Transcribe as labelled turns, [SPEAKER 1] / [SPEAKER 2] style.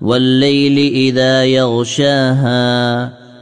[SPEAKER 1] والليل إذا يغشاها